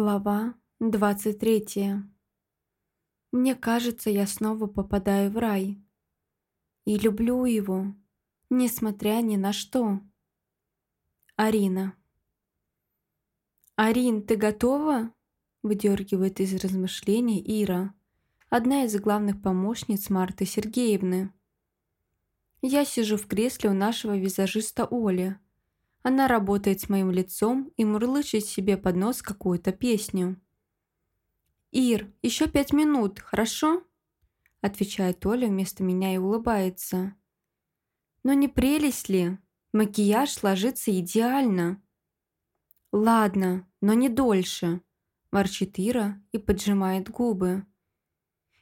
Глава 23. Мне кажется, я снова попадаю в рай. И люблю его, несмотря ни на что. Арина. «Арин, ты готова?» – выдергивает из размышлений Ира, одна из главных помощниц Марты Сергеевны. Я сижу в кресле у нашего визажиста Оли – она работает с моим лицом и мурлычет себе под нос какую-то песню. «Ир, еще пять минут, хорошо?» Отвечает Оля вместо меня и улыбается. «Но не прелесть ли? Макияж ложится идеально». «Ладно, но не дольше», – ворчит Ира и поджимает губы.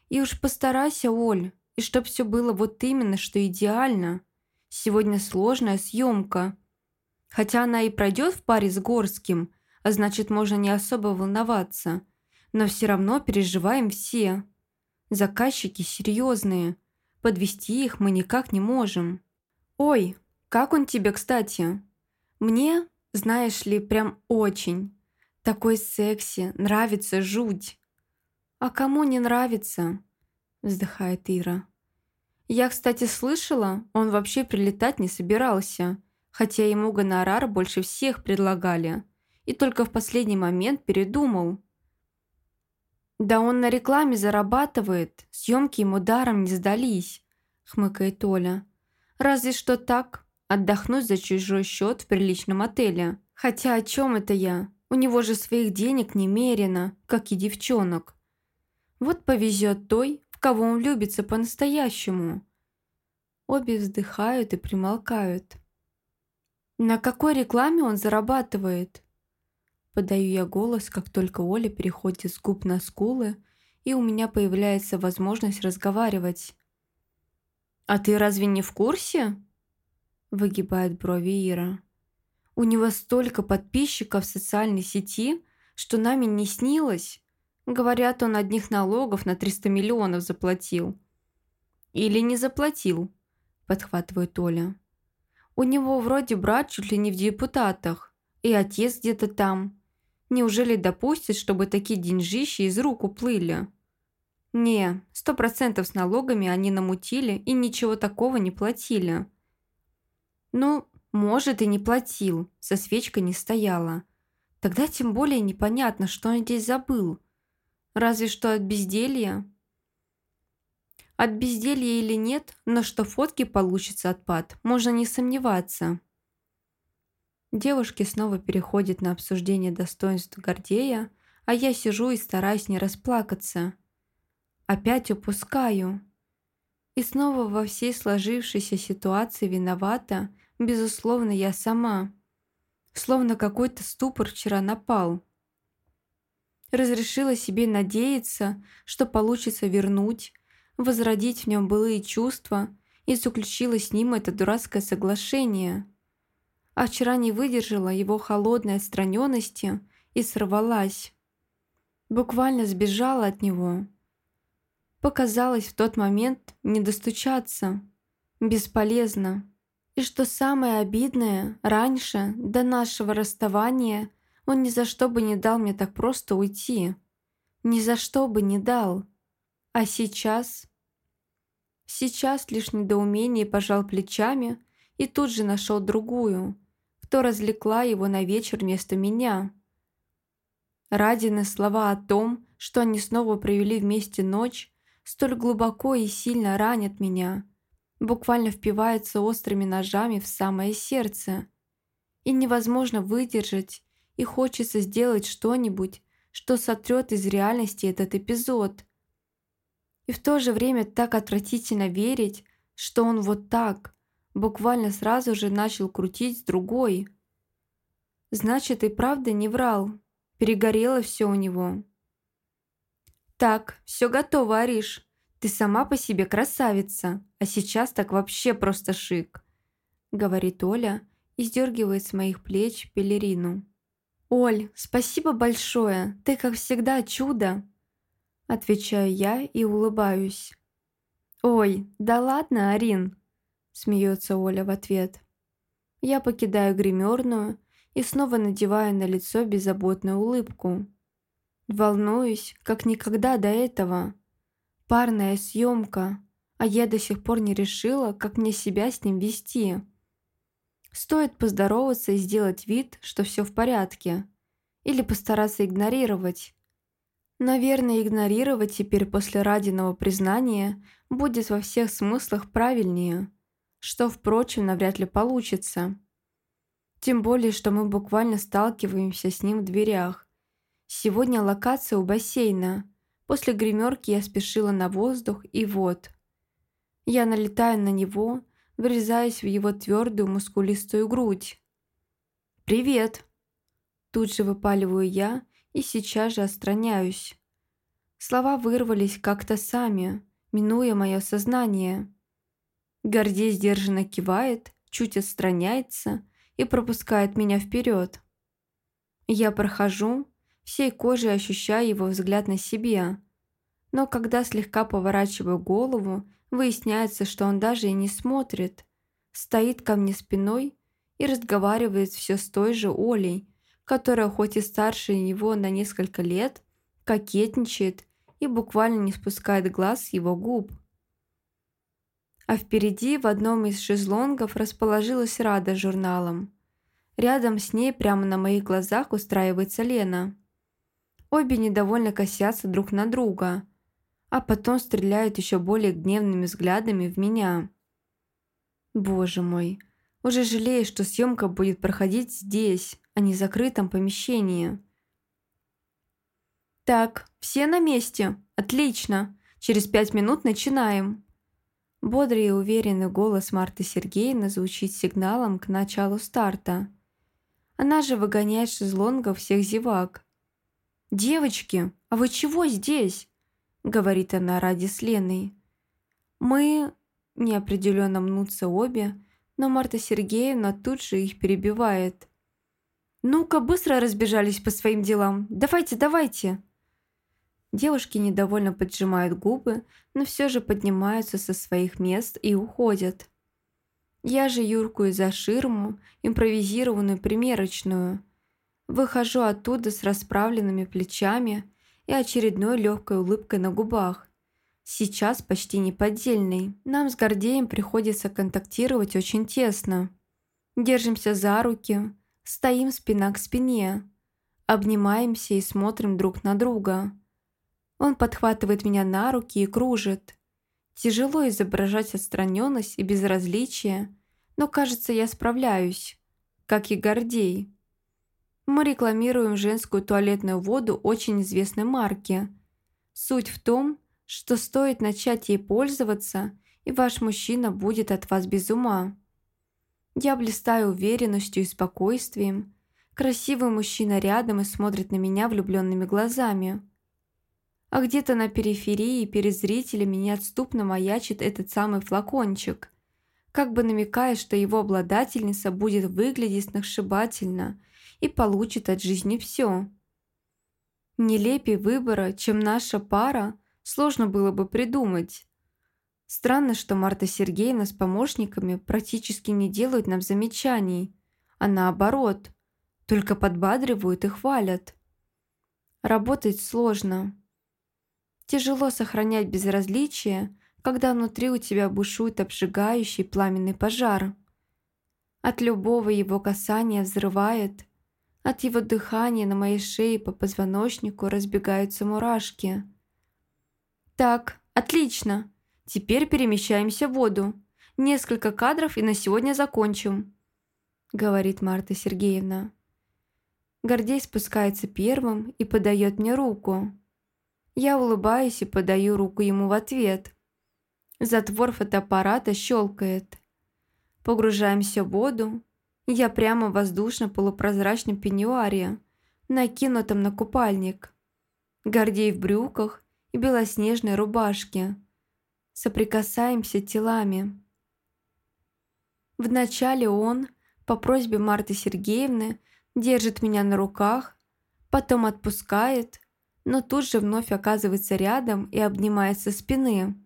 «И уж постарайся, Оль, и чтоб все было вот именно, что идеально. Сегодня сложная съемка, Хотя она и пройдет в паре с Горским, а значит, можно не особо волноваться. Но все равно переживаем все. Заказчики серьезные. Подвести их мы никак не можем. «Ой, как он тебе, кстати?» «Мне, знаешь ли, прям очень. Такой секси, нравится жуть». «А кому не нравится?» вздыхает Ира. «Я, кстати, слышала, он вообще прилетать не собирался хотя ему гонорар больше всех предлагали, и только в последний момент передумал. «Да он на рекламе зарабатывает, съемки ему даром не сдались», — хмыкает Оля. «Разве что так, отдохнуть за чужой счет в приличном отеле. Хотя о чем это я? У него же своих денег немерено, как и девчонок. Вот повезет той, в кого он влюбится по-настоящему». Обе вздыхают и примолкают. На какой рекламе он зарабатывает? Подаю я голос, как только Оля переходит с губ на скулы, и у меня появляется возможность разговаривать. «А ты разве не в курсе?» Выгибает брови Ира. «У него столько подписчиков в социальной сети, что нами не снилось. Говорят, он одних налогов на 300 миллионов заплатил». «Или не заплатил», подхватывает Оля. У него вроде брат чуть ли не в депутатах, и отец где-то там. Неужели допустит, чтобы такие деньжищи из рук уплыли? Не, сто процентов с налогами они намутили и ничего такого не платили. Ну, может, и не платил, со свечкой не стояла. Тогда тем более непонятно, что он здесь забыл. Разве что от безделья. От безделья или нет, но что фотки получится отпад, можно не сомневаться. Девушки снова переходят на обсуждение достоинств Гордея, а я сижу и стараюсь не расплакаться. Опять упускаю. И снова во всей сложившейся ситуации виновата, безусловно, я сама. Словно какой-то ступор вчера напал. Разрешила себе надеяться, что получится вернуть, возродить в нем былые чувства и заключила с ним это дурацкое соглашение. А вчера не выдержала его холодной отстраненности и сорвалась. Буквально сбежала от него. Показалось в тот момент не достучаться. Бесполезно. И что самое обидное, раньше, до нашего расставания, он ни за что бы не дал мне так просто уйти. Ни за что бы не дал. А сейчас... Сейчас лишь недоумение пожал плечами и тут же нашел другую, кто развлекла его на вечер вместо меня. Радины слова о том, что они снова провели вместе ночь, столь глубоко и сильно ранят меня, буквально впиваются острыми ножами в самое сердце. И невозможно выдержать, и хочется сделать что-нибудь, что сотрет из реальности этот эпизод – и в то же время так отвратительно верить, что он вот так, буквально сразу же начал крутить с другой. Значит, и правда не врал. Перегорело все у него. «Так, все готово, Ариш. Ты сама по себе красавица, а сейчас так вообще просто шик», говорит Оля и сдергивает с моих плеч пелерину. «Оль, спасибо большое, ты, как всегда, чудо!» Отвечаю я и улыбаюсь. «Ой, да ладно, Арин!» Смеется Оля в ответ. Я покидаю гримерную и снова надеваю на лицо беззаботную улыбку. Волнуюсь, как никогда до этого. Парная съемка, а я до сих пор не решила, как мне себя с ним вести. Стоит поздороваться и сделать вид, что все в порядке. Или постараться игнорировать. Наверное, игнорировать теперь после Радиного признания будет во всех смыслах правильнее, что, впрочем, навряд ли получится. Тем более, что мы буквально сталкиваемся с ним в дверях. Сегодня локация у бассейна. После гримерки я спешила на воздух, и вот. Я налетаю на него, врезаясь в его твердую мускулистую грудь. «Привет!» Тут же выпаливаю я и сейчас же отстраняюсь. Слова вырвались как-то сами, минуя мое сознание. Гордей сдержанно кивает, чуть отстраняется и пропускает меня вперед. Я прохожу, всей кожей ощущая его взгляд на себе. Но когда слегка поворачиваю голову, выясняется, что он даже и не смотрит. Стоит ко мне спиной и разговаривает все с той же Олей, которая хоть и старше его на несколько лет, кокетничает и буквально не спускает глаз с его губ. А впереди в одном из шезлонгов расположилась Рада с журналом. Рядом с ней прямо на моих глазах устраивается Лена. Обе недовольно косятся друг на друга, а потом стреляют еще более гневными взглядами в меня. Боже мой, уже жалею, что съемка будет проходить здесь, а не закрытом помещении. «Так, все на месте. Отлично. Через пять минут начинаем». Бодрый и уверенный голос Марты Сергеевны звучит сигналом к началу старта. Она же выгоняет шезлонгов всех зевак. «Девочки, а вы чего здесь?» — говорит она ради с Леной. «Мы...» — неопределенно мнутся обе, но Марта Сергеевна тут же их перебивает. «Ну-ка, быстро разбежались по своим делам. Давайте, давайте!» Девушки недовольно поджимают губы, но все же поднимаются со своих мест и уходят. Я же юркую за ширму, импровизированную примерочную. Выхожу оттуда с расправленными плечами и очередной легкой улыбкой на губах. Сейчас почти неподдельной. Нам с Гордеем приходится контактировать очень тесно. Держимся за руки, стоим спина к спине, обнимаемся и смотрим друг на друга. Он подхватывает меня на руки и кружит. Тяжело изображать отстраненность и безразличие, но, кажется, я справляюсь, как и Гордей. Мы рекламируем женскую туалетную воду очень известной марки. Суть в том, что стоит начать ей пользоваться, и ваш мужчина будет от вас без ума. Я блистаю уверенностью и спокойствием. Красивый мужчина рядом и смотрит на меня влюбленными глазами а где-то на периферии перед зрителями неотступно маячит этот самый флакончик, как бы намекая, что его обладательница будет выглядеть сногсшибательно и получит от жизни все. Нелепей выбора, чем наша пара, сложно было бы придумать. Странно, что Марта Сергеевна с помощниками практически не делают нам замечаний, а наоборот, только подбадривают и хвалят. Работать сложно. Тяжело сохранять безразличие, когда внутри у тебя бушует обжигающий пламенный пожар. От любого его касания взрывает, от его дыхания на моей шее по позвоночнику разбегаются мурашки. «Так, отлично. Теперь перемещаемся в воду. Несколько кадров и на сегодня закончим», — говорит Марта Сергеевна. Гордей спускается первым и подает мне руку. Я улыбаюсь и подаю руку ему в ответ. Затвор фотоаппарата щелкает. Погружаемся в воду. Я прямо в воздушно-полупрозрачном пеньюаре, накинутом на купальник. Гордей в брюках и белоснежной рубашке. Соприкасаемся телами. Вначале он, по просьбе Марты Сергеевны, держит меня на руках, потом отпускает – но тут же вновь оказывается рядом и обнимает со спины.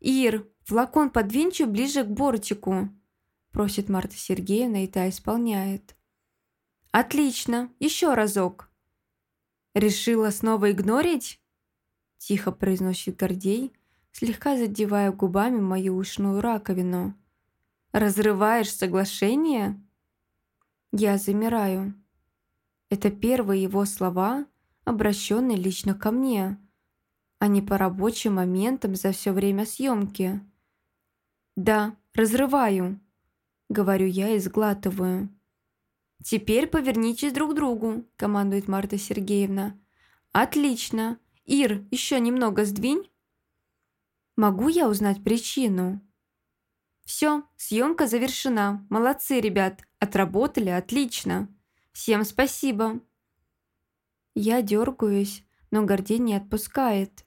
«Ир, флакон подвинчу ближе к бортику», – просит Марта Сергеевна, и та исполняет. «Отлично, еще разок». Решила снова игнорить?» Тихо произносит Гордей, слегка задевая губами мою ушную раковину. «Разрываешь соглашение?» Я замираю. Это первые его слова, обращенные лично ко мне, а не по рабочим моментам за все время съемки. «Да, разрываю», — говорю я и сглатываю. «Теперь повернитесь друг к другу», — командует Марта Сергеевна. «Отлично. Ир, еще немного сдвинь». «Могу я узнать причину?» «Все, съемка завершена. Молодцы, ребят. Отработали отлично. Всем спасибо». Я дергаюсь, но Гордей не отпускает.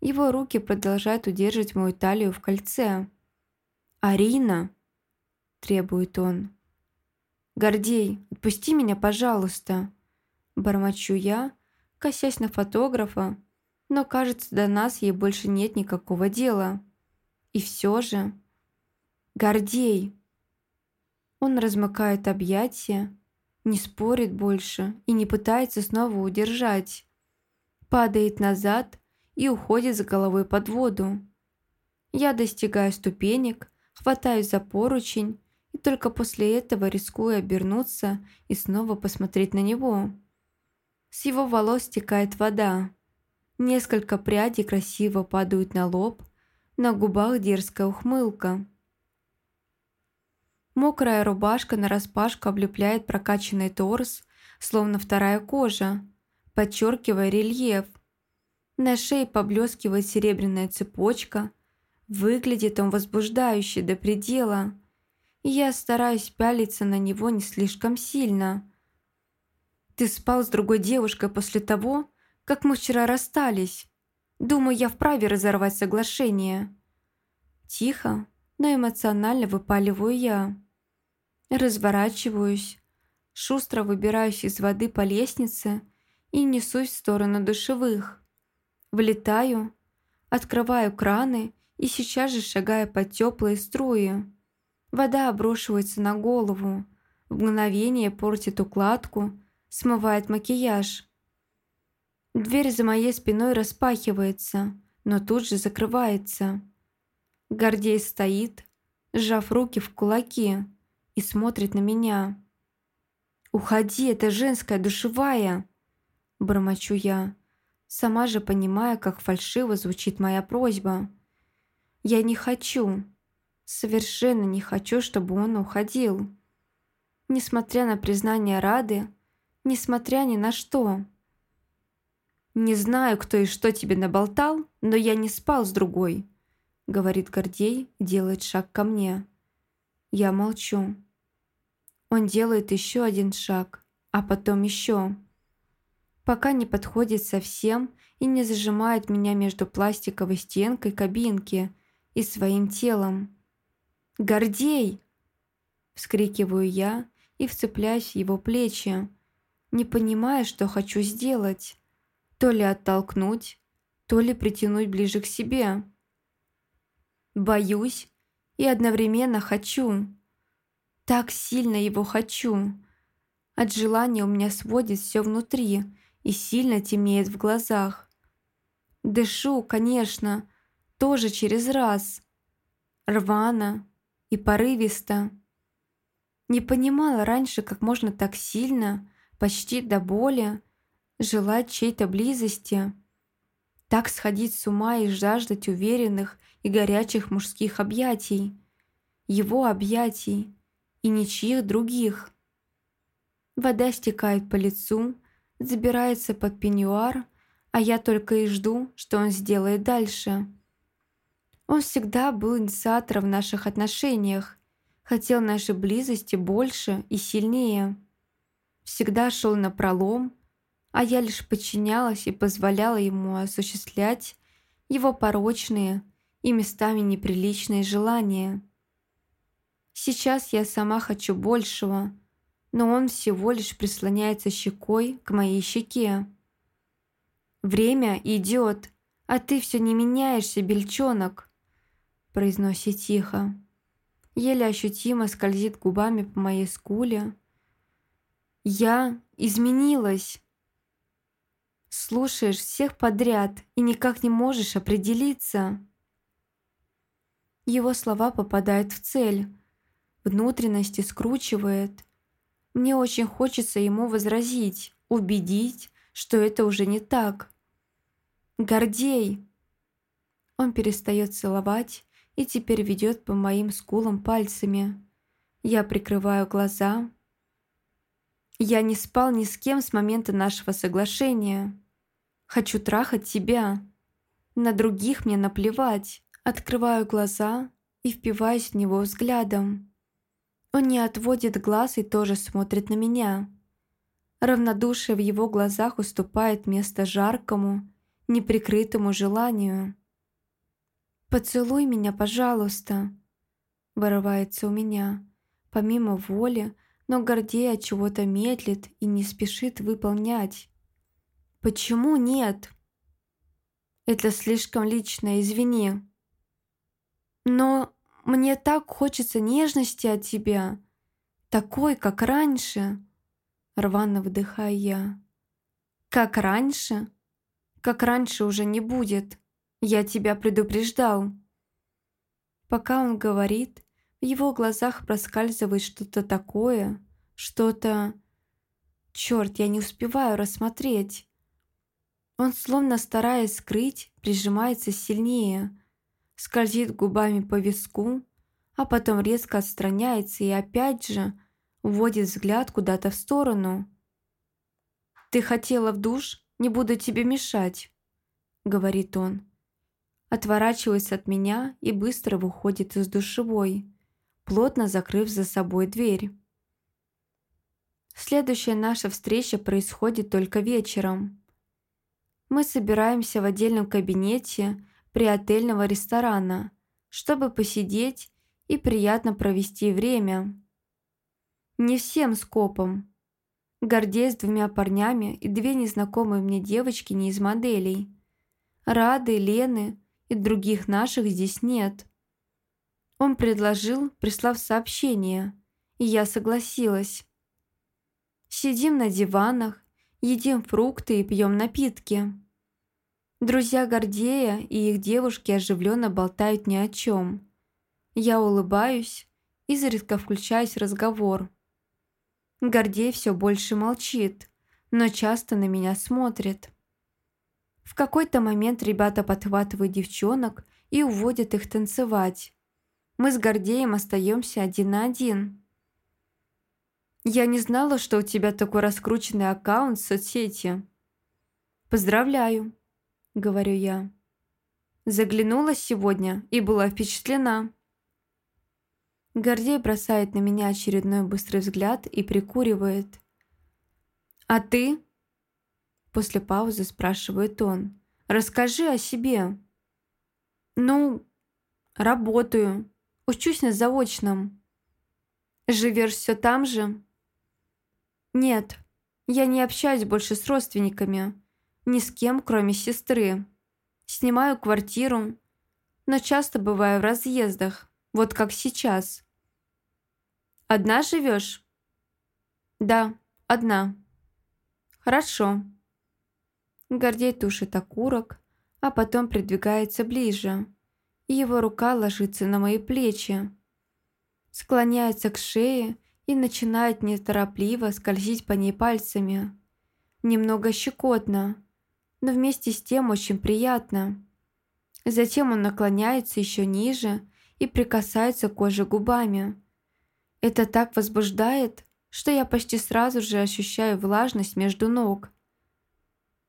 Его руки продолжают удерживать мою талию в кольце. «Арина!» – требует он. «Гордей, отпусти меня, пожалуйста!» Бормочу я, косясь на фотографа, но, кажется, до нас ей больше нет никакого дела. И все же... «Гордей!» Он размыкает объятия, не спорит больше и не пытается снова удержать. Падает назад и уходит с головой под воду. Я достигаю ступенек, хватаюсь за поручень и только после этого рискую обернуться и снова посмотреть на него. С его волос стекает вода. Несколько прядей красиво падают на лоб, на губах дерзкая ухмылка. Мокрая рубашка нараспашку облепляет прокачанный торс, словно вторая кожа, подчеркивая рельеф. На шее поблескивает серебряная цепочка. Выглядит он возбуждающе до предела – я стараюсь пялиться на него не слишком сильно. «Ты спал с другой девушкой после того, как мы вчера расстались. Думаю, я вправе разорвать соглашение». Тихо, но эмоционально выпаливаю я. Разворачиваюсь, шустро выбираюсь из воды по лестнице и несусь в сторону душевых. Влетаю, открываю краны и сейчас же шагаю под теплые струи. Вода обрушивается на голову, в мгновение портит укладку, смывает макияж. Дверь за моей спиной распахивается, но тут же закрывается. Гордей стоит, сжав руки в кулаки, и смотрит на меня. «Уходи, это женская душевая!» Бормочу я, сама же понимая, как фальшиво звучит моя просьба. «Я не хочу!» Совершенно не хочу, чтобы он уходил. Несмотря на признание Рады, несмотря ни на что. «Не знаю, кто и что тебе наболтал, но я не спал с другой», говорит Гордей делает шаг ко мне. Я молчу. Он делает еще один шаг, а потом еще. Пока не подходит совсем и не зажимает меня между пластиковой стенкой кабинки и своим телом. «Гордей!» Вскрикиваю я и вцепляюсь в его плечи, не понимая, что хочу сделать. То ли оттолкнуть, то ли притянуть ближе к себе. Боюсь и одновременно хочу. Так сильно его хочу. От желания у меня сводит все внутри и сильно темнеет в глазах. Дышу, конечно, тоже через раз. Рвано, и порывисто. Не понимала раньше, как можно так сильно, почти до боли, желать чьей-то близости, так сходить с ума и жаждать уверенных и горячих мужских объятий, его объятий и ничьих других. Вода стекает по лицу, забирается под пеньюар, а я только и жду, что он сделает дальше. Он всегда был инициатором в наших отношениях, хотел нашей близости больше и сильнее. Всегда шел на пролом, а я лишь подчинялась и позволяла ему осуществлять его порочные и местами неприличные желания. Сейчас я сама хочу большего, но он всего лишь прислоняется щекой к моей щеке. «Время идет, а ты все не меняешься, бельчонок!» произносит тихо. Еле ощутимо скользит губами по моей скуле. «Я изменилась!» Слушаешь всех подряд и никак не можешь определиться. Его слова попадают в цель, внутренности скручивает. Мне очень хочется ему возразить, убедить, что это уже не так. «Гордей!» Он перестает целовать и теперь ведет по моим скулам пальцами. Я прикрываю глаза. Я не спал ни с кем с момента нашего соглашения. Хочу трахать тебя. На других мне наплевать. Открываю глаза и впиваюсь в него взглядом. Он не отводит глаз и тоже смотрит на меня. Равнодушие в его глазах уступает место жаркому, неприкрытому желанию. «Поцелуй меня, пожалуйста», — вырывается у меня, помимо воли, но Гордей от чего-то медлит и не спешит выполнять. «Почему нет?» «Это слишком лично, извини». «Но мне так хочется нежности от тебя, такой, как раньше», — рвано вдыхаю я. «Как раньше? Как раньше уже не будет. Я тебя предупреждал». Пока он говорит, в его глазах проскальзывает что-то такое, что-то... Черт, я не успеваю рассмотреть. Он, словно стараясь скрыть, прижимается сильнее, скользит губами по виску, а потом резко отстраняется и опять же вводит взгляд куда-то в сторону. «Ты хотела в душ? Не буду тебе мешать», — говорит он. Отворачивается от меня и быстро выходит из душевой, плотно закрыв за собой дверь. Следующая наша встреча происходит только вечером. Мы собираемся в отдельном кабинете при отельного ресторана, чтобы посидеть и приятно провести время. Не всем скопом. Гордей с двумя парнями и две незнакомые мне девочки не из моделей. Рады, Лены и других наших здесь нет. Он предложил, прислав сообщение, и я согласилась. Сидим на диванах, едим фрукты и пьем напитки. Друзья Гордея и их девушки оживленно болтают ни о чем. Я улыбаюсь, изредка включаюсь в разговор. Гордей все больше молчит, но часто на меня смотрит. В какой-то момент ребята подхватывают девчонок и уводят их танцевать. Мы с Гордеем остаемся один на один. Я не знала, что у тебя такой раскрученный аккаунт в соцсети. Поздравляю, говорю я. Заглянула сегодня и была впечатлена. Гордей бросает на меня очередной быстрый взгляд и прикуривает. «А ты?» После паузы спрашивает он. «Расскажи о себе». «Ну, работаю. Учусь на заочном». «Живешь все там же?» «Нет, я не общаюсь больше с родственниками. Ни с кем, кроме сестры. Снимаю квартиру, но часто бываю в разъездах, вот как сейчас». «Одна живешь?» «Да, одна». «Хорошо». Гордей тушит окурок, а потом придвигается ближе, и его рука ложится на мои плечи. Склоняется к шее и начинает неторопливо скользить по ней пальцами. Немного щекотно, но вместе с тем очень приятно. Затем он наклоняется еще ниже и прикасается к коже губами. Это так возбуждает, что я почти сразу же ощущаю влажность между ног.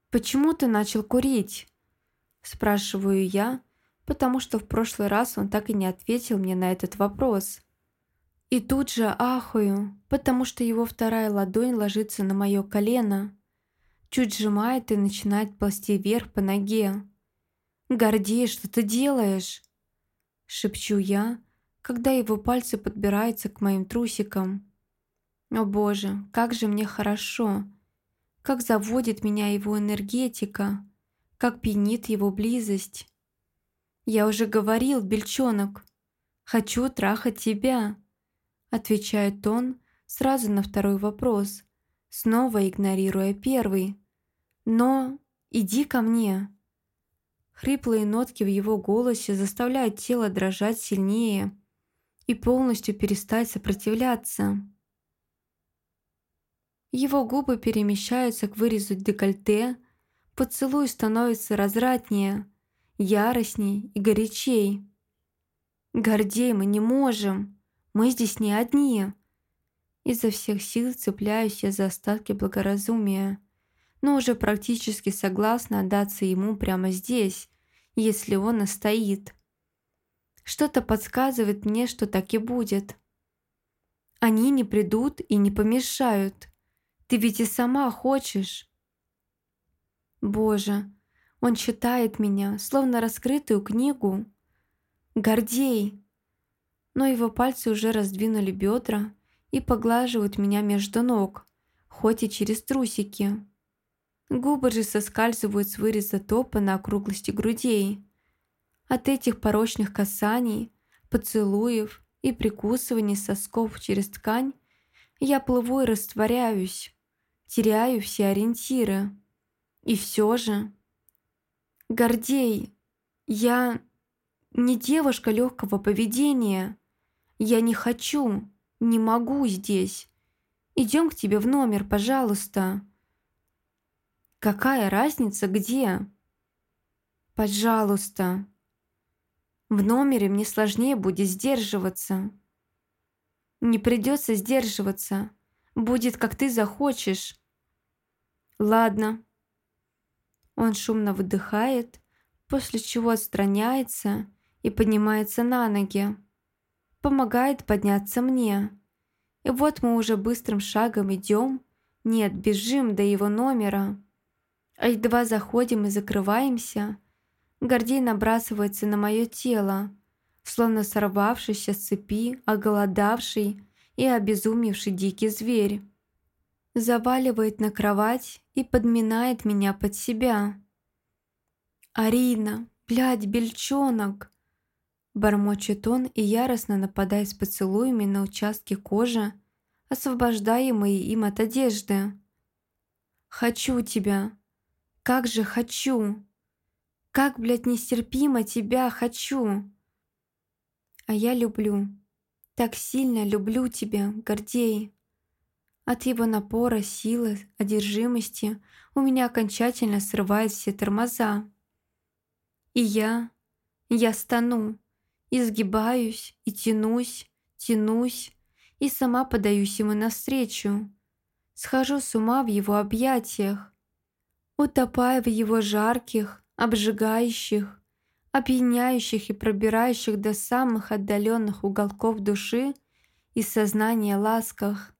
«Почему ты начал курить?» Спрашиваю я, потому что в прошлый раз он так и не ответил мне на этот вопрос. И тут же ахаю, потому что его вторая ладонь ложится на мое колено, чуть сжимает и начинает ползти вверх по ноге. «Гордей, что ты делаешь?» Шепчу я, когда его пальцы подбираются к моим трусикам. О боже, как же мне хорошо! Как заводит меня его энергетика, как пьянит его близость. Я уже говорил, бельчонок, хочу трахать тебя. Отвечает он сразу на второй вопрос, снова игнорируя первый. Но Иди ко мне!» Хриплые нотки в его голосе заставляют тело дрожать сильнее и полностью перестать сопротивляться. Его губы перемещаются к вырезу декольте, поцелуй становится разратнее, яростней и горячей. «Гордей, мы не можем! Мы здесь не одни!» Изо всех сил цепляюсь я за остатки благоразумия, но уже практически согласна отдаться ему прямо здесь, если он настоит. Что-то подсказывает мне, что так и будет. Они не придут и не помешают. Ты ведь и сама хочешь. Боже, он читает меня, словно раскрытую книгу. Гордей. Но его пальцы уже раздвинули бедра и поглаживают меня между ног, хоть и через трусики. Губы же соскальзывают с выреза топа на округлости грудей. От этих порочных касаний, поцелуев и прикусываний сосков через ткань я плыву и растворяюсь, теряю все ориентиры. И все же... Гордей, я не девушка легкого поведения. Я не хочу, не могу здесь. Идем к тебе в номер, пожалуйста. Какая разница, где? Пожалуйста. В номере мне сложнее будет сдерживаться. Не придется сдерживаться. Будет, как ты захочешь. Ладно. Он шумно выдыхает, после чего отстраняется и поднимается на ноги. Помогает подняться мне. И вот мы уже быстрым шагом идем, нет, бежим до его номера. А едва заходим и закрываемся, Гордей набрасывается на мое тело, словно сорвавшийся с цепи, оголодавший и обезумевший дикий зверь. Заваливает на кровать и подминает меня под себя. «Арина, блядь, бельчонок!» Бормочет он и яростно нападает с поцелуями на участки кожи, освобождаемые им от одежды. «Хочу тебя! Как же хочу! Как, блядь, нестерпимо тебя хочу!» А я люблю, так сильно люблю тебя, Гордей. От его напора, силы, одержимости у меня окончательно срывают все тормоза. И я, я стану, изгибаюсь и тянусь, тянусь, и сама подаюсь ему навстречу. Схожу с ума в его объятиях, утопая в его жарких, обжигающих, опьяняющих и пробирающих до самых отдаленных уголков души и сознания ласках.